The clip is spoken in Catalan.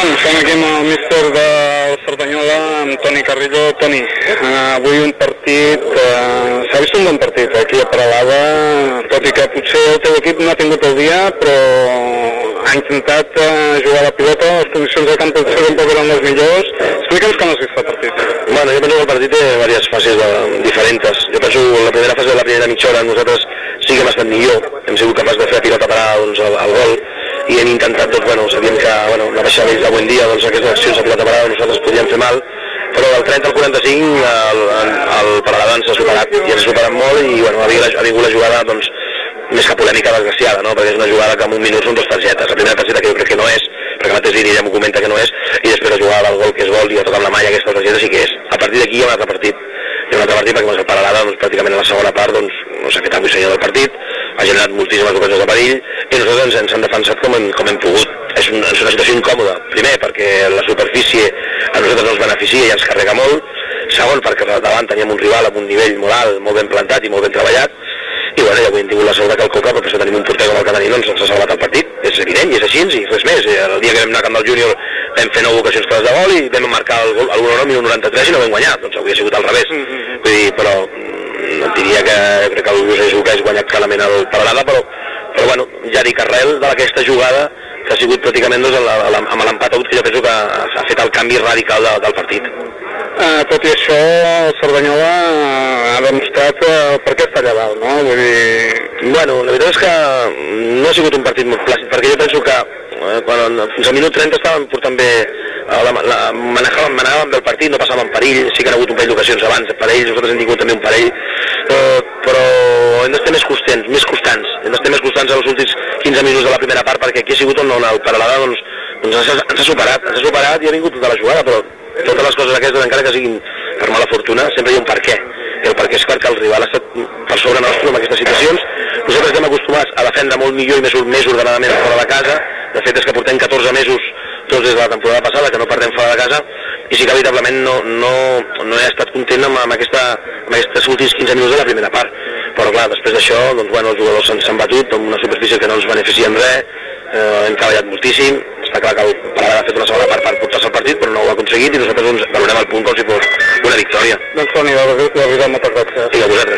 Estem aquí amb el míster de Cerdanyola, amb Toni Carrillo. Toni, uh, avui un partit, uh, s'ha vist un bon partit aquí a Paralada, tot i que potser el teu equip no ha tingut el dia, però ha intentat uh, jugar a la pilota, les condicions de camp potser tampoc eren les millors. Explica'ns com has vist el partit. Bueno, yo penso que el partit té diverses fases de, diferents. Jo penso que la primera fase de la primera mitja hora nosaltres sí que hem estat millor, hem sigut capaços de fer pilota parada doncs, al, al gol i hem intentat, doncs, bueno, sabíem que bueno, la baixada ells buen dia, doncs aquestes accions de pilota parada nosaltres podíem fer mal, però del 30 al 45 el, el, el Paralada ens ha superat i ens ha superat molt i bueno, ha, vingut, ha vingut la jugada doncs, més que polèmica desgraciada, no? perquè és una jugada que en un minut són dues targetes. La primera targeta que jo crec que no és, perquè mateix ja m'ho comenta que no és, i després la jugada del gol que és gol i a tocar amb la malla aquesta targeta sí que és. A partir d'aquí hi ha un altre partit. Hi ha un altre partit perquè el Paralada doncs, pràcticament a la segona part doncs, no s'ha fet avui senyor del partit, ha generat moltíssimes ocasions de perill i nosaltres ens, ens hem defensat com hem, com hem pogut. És, un, és una situació incòmoda. Primer, perquè la superfície a nosaltres no ens beneficia i ens carrega molt. Segon, perquè davant teníem un rival amb un nivell molt alt, molt ben plantat i molt ben treballat. I bueno, ja avui hem tingut la sort que el Coca, però per això tenim un porter com el que tenim, doncs ens ha salvat el partit. És evident i és així, i res més. El dia que vam anar a Camp del Júnior vam fer 9 ocasions clares de gol i vam marcar el gol al 1 93 i no vam guanyar. Doncs avui ha sigut al revés. Vull dir, però diria que crec que el que ha guanyat clarament el Paralada, però, però bueno, ja dic, arrel d'aquesta jugada que ha sigut pràcticament doncs, amb l'empat que jo penso que ha fet el canvi radical de, del partit. Uh, tot i això, el Cerdanyola ha demostrat uh, per què està allà dalt, no? Vull dir... Bueno, la veritat és que no ha sigut un partit molt plàcid, perquè jo penso que eh, quan, fins al minut 30 estàvem portant bé la, la, manejàvem, manejàvem bé el partit, no passàvem perill, sí que han hagut un parell d'ocasions abans per ells, nosaltres hem tingut també un parell, però, però hem d'estar més constants, més constants, hem d'estar més constants en els últims 15 minuts de la primera part, perquè aquí ha sigut on, el Paralada doncs, doncs ens, ha, ens ha superat, ens ha superat i ha vingut tota la jugada, però totes les coses aquestes, encara que siguin per mala fortuna, sempre hi ha un per què. I el per què és perquè el rival ha estat per sobre nostre en aquestes situacions. Nosaltres estem acostumats a defendre molt millor i més, més ordenadament fora de casa. De fet, és que portem 14 mesos tots des de la temporada passada, que no perdem fora de casa, i sí que veritablement no, no, no he estat content amb, amb, aquesta, amb aquests últims 15 minuts de la primera part. Però clar, després d'això, doncs, bueno, els jugadors s'han batut amb una superfície que no ens beneficia en res, eh, hem treballat moltíssim, està clar que el Parada ha fet una segona part per portar-se el partit, però no ho ha aconseguit i nosaltres doncs, valorem el punt com si fos una victòria. Doncs Toni, de veritat, moltes gràcies. I a vosaltres.